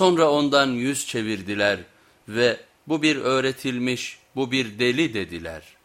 Sonra ondan yüz çevirdiler ve bu bir öğretilmiş, bu bir deli dediler.''